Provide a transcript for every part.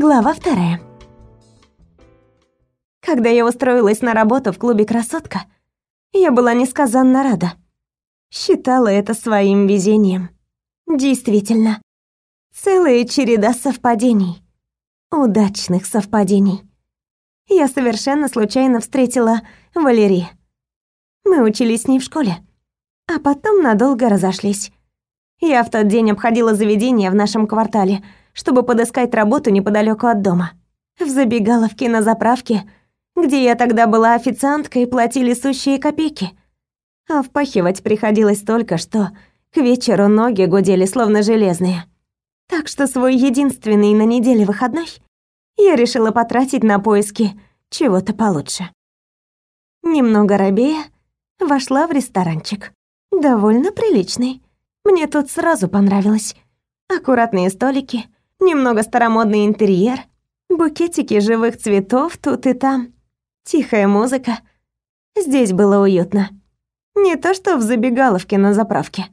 Глава вторая. Когда я устроилась на работу в клубе «Красотка», я была несказанно рада. Считала это своим везением. Действительно, целая череда совпадений. Удачных совпадений. Я совершенно случайно встретила Валерии. Мы учились с ней в школе, а потом надолго разошлись. Я в тот день обходила заведение в нашем квартале, чтобы подыскать работу неподалеку от дома. В забегаловке на заправке, где я тогда была официанткой, платили сущие копейки. А впахивать приходилось только, что к вечеру ноги гудели словно железные. Так что свой единственный на неделе выходной я решила потратить на поиски чего-то получше. Немного робея, вошла в ресторанчик. Довольно приличный. Мне тут сразу понравилось. Аккуратные столики, немного старомодный интерьер, букетики живых цветов тут и там, тихая музыка. Здесь было уютно. Не то что в забегаловке на заправке.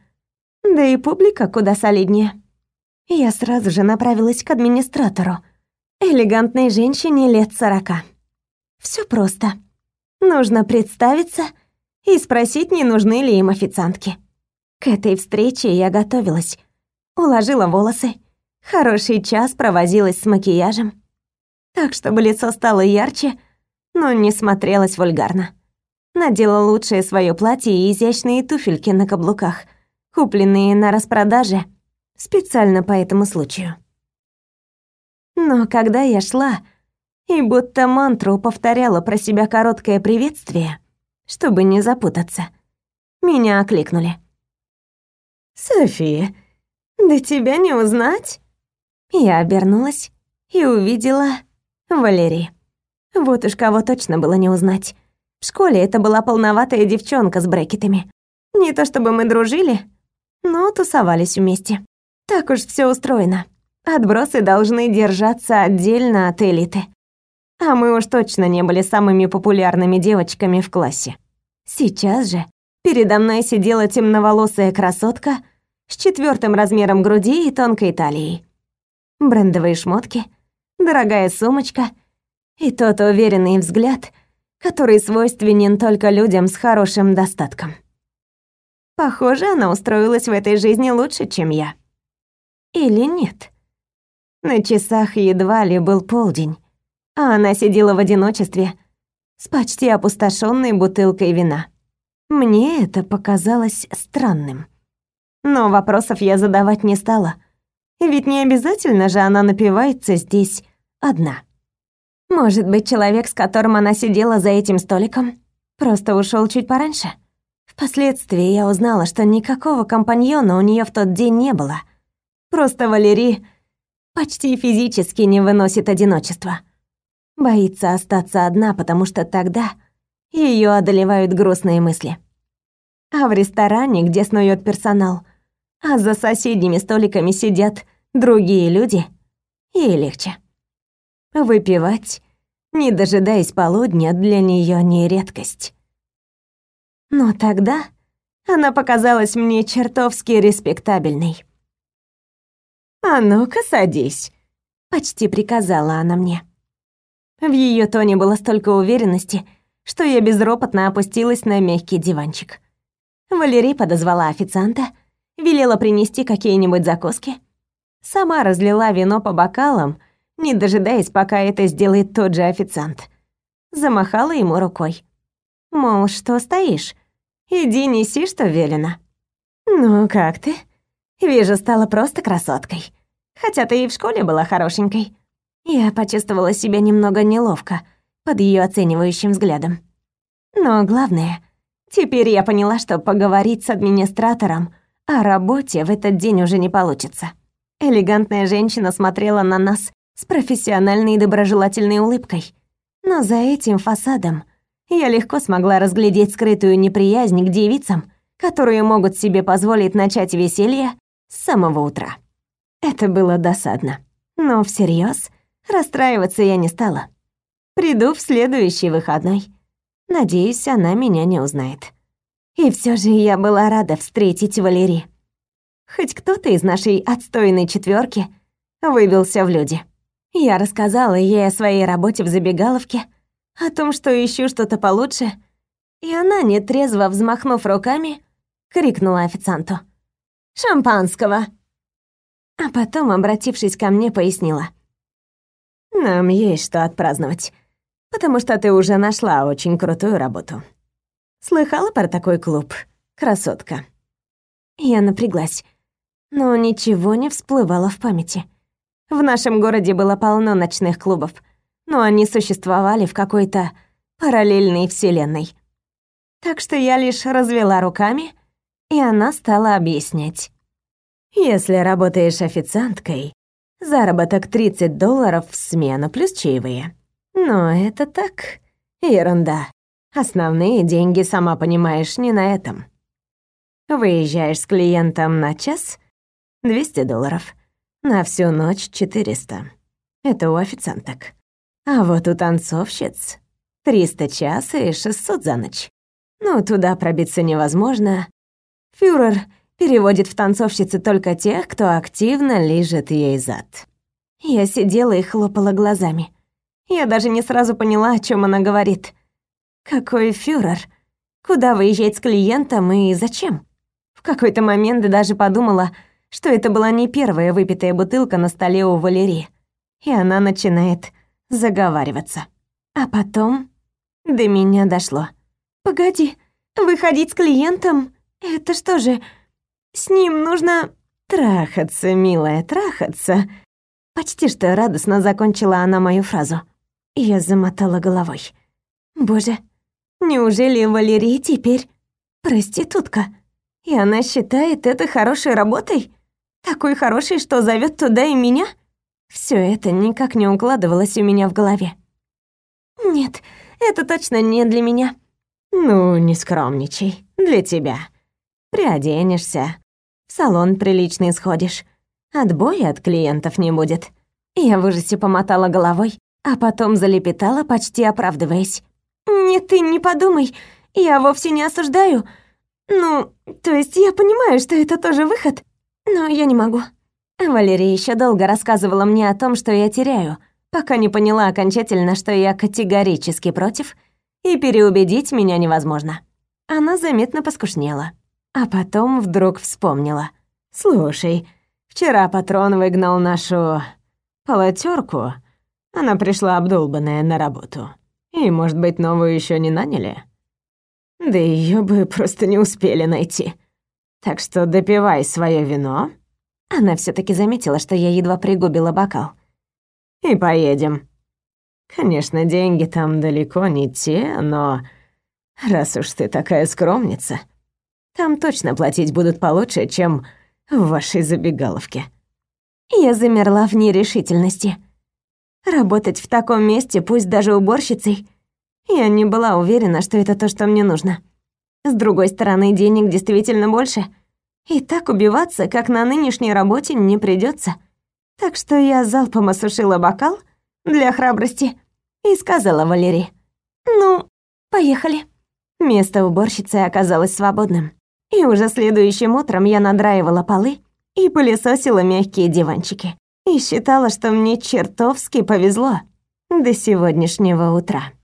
Да и публика куда солиднее. Я сразу же направилась к администратору, элегантной женщине лет сорока. Все просто. Нужно представиться и спросить, не нужны ли им официантки. К этой встрече я готовилась. Уложила волосы. Хороший час провозилась с макияжем. Так, чтобы лицо стало ярче, но не смотрелось вульгарно. Надела лучшее свое платье и изящные туфельки на каблуках, купленные на распродаже специально по этому случаю. Но когда я шла и будто мантру повторяла про себя короткое приветствие, чтобы не запутаться, меня окликнули. «София, да тебя не узнать?» Я обернулась и увидела Валерий. Вот уж кого точно было не узнать. В школе это была полноватая девчонка с брекетами. Не то чтобы мы дружили, но тусовались вместе. Так уж все устроено. Отбросы должны держаться отдельно от элиты. А мы уж точно не были самыми популярными девочками в классе. Сейчас же Передо мной сидела темноволосая красотка с четвертым размером груди и тонкой талией. Брендовые шмотки, дорогая сумочка и тот уверенный взгляд, который свойственен только людям с хорошим достатком. Похоже, она устроилась в этой жизни лучше, чем я. Или нет? На часах едва ли был полдень, а она сидела в одиночестве с почти опустошенной бутылкой вина. Мне это показалось странным. Но вопросов я задавать не стала. Ведь не обязательно же она напивается здесь одна. Может быть, человек, с которым она сидела за этим столиком, просто ушел чуть пораньше? Впоследствии я узнала, что никакого компаньона у нее в тот день не было. Просто Валерий почти физически не выносит одиночества. Боится остаться одна, потому что тогда ее одолевают грустные мысли. А в ресторане, где снует персонал, а за соседними столиками сидят другие люди, ей легче. Выпивать, не дожидаясь полудня, для нее не редкость. Но тогда она показалась мне чертовски респектабельной. «А ну-ка, садись», — почти приказала она мне. В ее тоне было столько уверенности, что я безропотно опустилась на мягкий диванчик. Валерий подозвала официанта, велела принести какие-нибудь закуски. Сама разлила вино по бокалам, не дожидаясь, пока это сделает тот же официант. Замахала ему рукой. Мол, что стоишь? Иди неси, что велено. Ну, как ты? Вижу, стала просто красоткой. Хотя ты и в школе была хорошенькой. Я почувствовала себя немного неловко под ее оценивающим взглядом. Но главное, теперь я поняла, что поговорить с администратором о работе в этот день уже не получится. Элегантная женщина смотрела на нас с профессиональной и доброжелательной улыбкой. Но за этим фасадом я легко смогла разглядеть скрытую неприязнь к девицам, которые могут себе позволить начать веселье с самого утра. Это было досадно. Но всерьез расстраиваться я не стала. Приду в следующий выходной. Надеюсь, она меня не узнает. И все же я была рада встретить Валерии. Хоть кто-то из нашей отстойной четверки выбился в люди. Я рассказала ей о своей работе в забегаловке, о том, что ищу что-то получше, и она, нетрезво взмахнув руками, крикнула официанту. «Шампанского!» А потом, обратившись ко мне, пояснила. «Нам есть что отпраздновать, потому что ты уже нашла очень крутую работу. Слыхала про такой клуб, красотка?» Я напряглась, но ничего не всплывало в памяти. В нашем городе было полно ночных клубов, но они существовали в какой-то параллельной вселенной. Так что я лишь развела руками, и она стала объяснять. Если работаешь официанткой, заработок 30 долларов в смену плюс чаевые. Но это так, ерунда. Основные деньги, сама понимаешь, не на этом. Выезжаешь с клиентом на час — 200 долларов. На всю ночь 400. Это у официанток. А вот у танцовщиц 300 час и 600 за ночь. Ну, туда пробиться невозможно. Фюрер переводит в танцовщицы только тех, кто активно лижет ей зад. Я сидела и хлопала глазами. Я даже не сразу поняла, о чем она говорит. Какой фюрер? Куда выезжать с клиентом и зачем? В какой-то момент даже подумала, что это была не первая выпитая бутылка на столе у Валерии. И она начинает заговариваться. А потом до меня дошло. «Погоди, выходить с клиентом? Это что же, с ним нужно...» «Трахаться, милая, трахаться!» Почти что радостно закончила она мою фразу. Я замотала головой. «Боже, неужели Валерия теперь проститутка? И она считает это хорошей работой?» Такой хороший, что зовет туда и меня? Все это никак не укладывалось у меня в голове. Нет, это точно не для меня. Ну, не скромничай. Для тебя. Приоденешься. В салон приличный сходишь. Отбоя от клиентов не будет. Я в ужасе помотала головой, а потом залепетала, почти оправдываясь. «Нет, ты не подумай, я вовсе не осуждаю. Ну, то есть я понимаю, что это тоже выход, но я не могу. Валерия еще долго рассказывала мне о том, что я теряю, пока не поняла окончательно, что я категорически против, и переубедить меня невозможно. Она заметно поскушнела. А потом вдруг вспомнила. «Слушай, вчера патрон выгнал нашу полотерку. Она пришла обдолбанная на работу. И, может быть, новую еще не наняли? Да ее бы просто не успели найти. Так что допивай свое вино. Она все таки заметила, что я едва пригубила бокал. И поедем. Конечно, деньги там далеко не те, но раз уж ты такая скромница, там точно платить будут получше, чем в вашей забегаловке. Я замерла в нерешительности. Работать в таком месте, пусть даже уборщицей, я не была уверена, что это то, что мне нужно. С другой стороны, денег действительно больше. И так убиваться, как на нынешней работе, не придется. Так что я залпом осушила бокал для храбрости и сказала Валерии. «Ну, поехали». Место уборщицы оказалось свободным. И уже следующим утром я надраивала полы и пылесосила мягкие диванчики. И считала, что мне чертовски повезло до сегодняшнего утра.